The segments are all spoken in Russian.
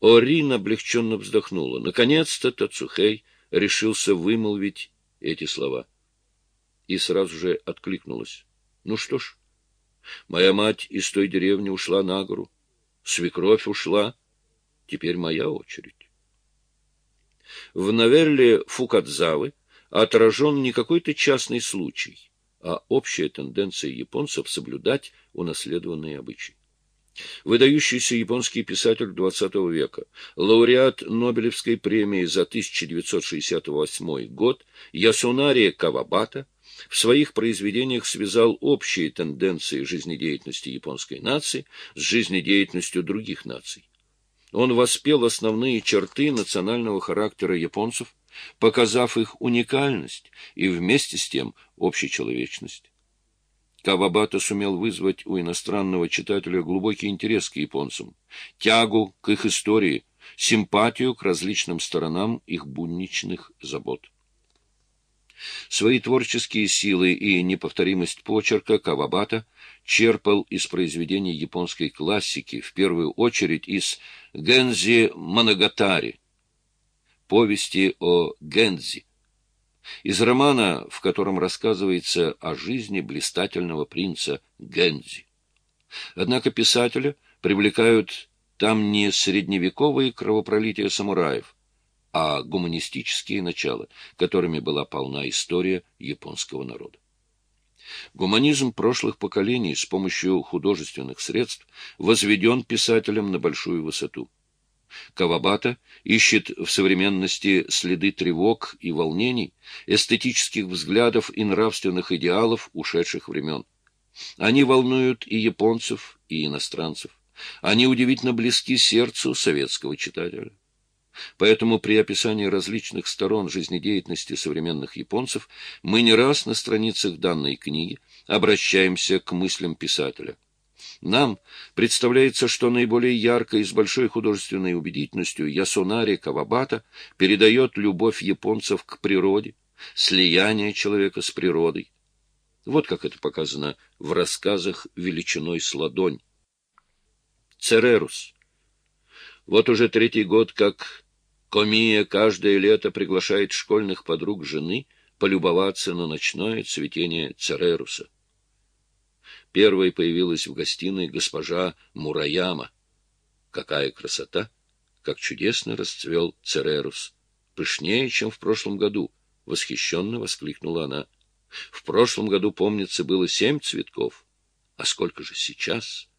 Орин облегченно вздохнула. Наконец-то Тацухей решился вымолвить эти слова. И сразу же откликнулась. Ну что ж, моя мать из той деревни ушла на гору, свекровь ушла, теперь моя очередь. В новелле Фукадзавы отражен не какой-то частный случай, а общая тенденция японцев соблюдать унаследованные обычаи. Выдающийся японский писатель XX века, лауреат Нобелевской премии за 1968 год Ясунари Кавабата в своих произведениях связал общие тенденции жизнедеятельности японской нации с жизнедеятельностью других наций. Он воспел основные черты национального характера японцев, показав их уникальность и вместе с тем общечеловечность. Кавабата сумел вызвать у иностранного читателя глубокий интерес к японцам, тягу к их истории, симпатию к различным сторонам их будничных забот. Свои творческие силы и неповторимость почерка Кавабата черпал из произведений японской классики, в первую очередь из Гензи Манагатари, повести о Гензи, из романа, в котором рассказывается о жизни блистательного принца Гензи. Однако писателя привлекают там не средневековые кровопролития самураев, а гуманистические начала, которыми была полна история японского народа. Гуманизм прошлых поколений с помощью художественных средств возведен писателем на большую высоту. Кавабата ищет в современности следы тревог и волнений, эстетических взглядов и нравственных идеалов ушедших времен. Они волнуют и японцев, и иностранцев. Они удивительно близки сердцу советского читателя. Поэтому при описании различных сторон жизнедеятельности современных японцев мы не раз на страницах данной книги обращаемся к мыслям писателя – нам представляется, что наиболее ярко и с большой художественной убедительностью Ясунари Кавабата передает любовь японцев к природе, слияние человека с природой. Вот как это показано в рассказах величиной с ладонь. Церерус. Вот уже третий год, как Комия каждое лето приглашает школьных подруг жены полюбоваться на ночное цветение Цереруса. Первой появилась в гостиной госпожа Мураяма. Какая красота! Как чудесно расцвел Церерус! Пышнее, чем в прошлом году! — восхищенно воскликнула она. В прошлом году, помнится, было семь цветков. А сколько же сейчас?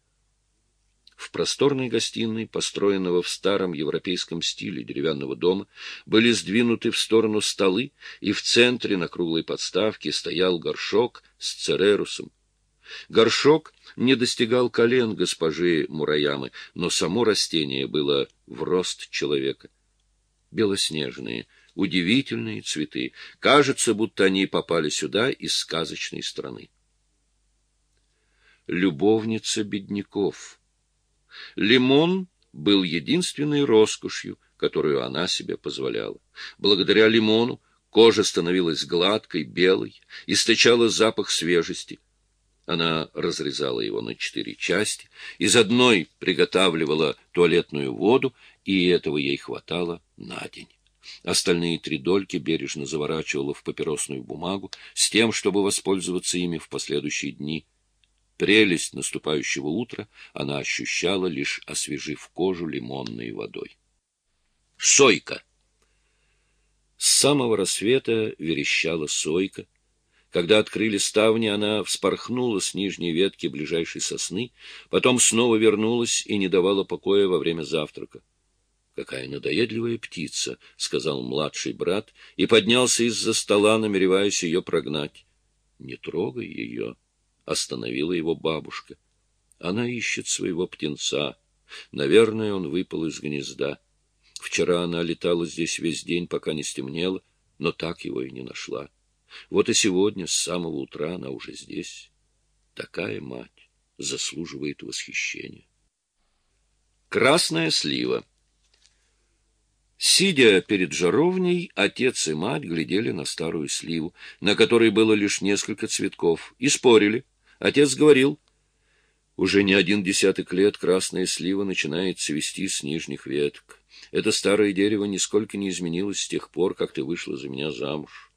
В просторной гостиной, построенного в старом европейском стиле деревянного дома, были сдвинуты в сторону столы, и в центре на круглой подставке стоял горшок с церерусом. Горшок не достигал колен госпожи Мураямы, но само растение было в рост человека. Белоснежные, удивительные цветы. Кажется, будто они попали сюда из сказочной страны. Любовница бедняков. Лимон был единственной роскошью, которую она себе позволяла. Благодаря лимону кожа становилась гладкой, белой, источала запах свежести — она разрезала его на четыре части, из одной приготавливала туалетную воду, и этого ей хватало на день. Остальные три дольки бережно заворачивала в папиросную бумагу с тем, чтобы воспользоваться ими в последующие дни. Прелесть наступающего утра она ощущала, лишь освежив кожу лимонной водой. Сойка! С самого рассвета верещала сойка — когда открыли ставни, она вспорхнула с нижней ветки ближайшей сосны, потом снова вернулась и не давала покоя во время завтрака. «Какая надоедливая птица!» — сказал младший брат и поднялся из-за стола, намереваясь ее прогнать. «Не трогай ее!» — остановила его бабушка. «Она ищет своего птенца. Наверное, он выпал из гнезда. Вчера она летала здесь весь день, пока не стемнело, но так его и не нашла». Вот и сегодня с самого утра она уже здесь. Такая мать заслуживает восхищения. Красная слива Сидя перед жаровней, отец и мать глядели на старую сливу, на которой было лишь несколько цветков, и спорили. Отец говорил, Уже не один десяток лет красная слива начинает цвести с нижних веток. Это старое дерево нисколько не изменилось с тех пор, как ты вышла за меня замуж.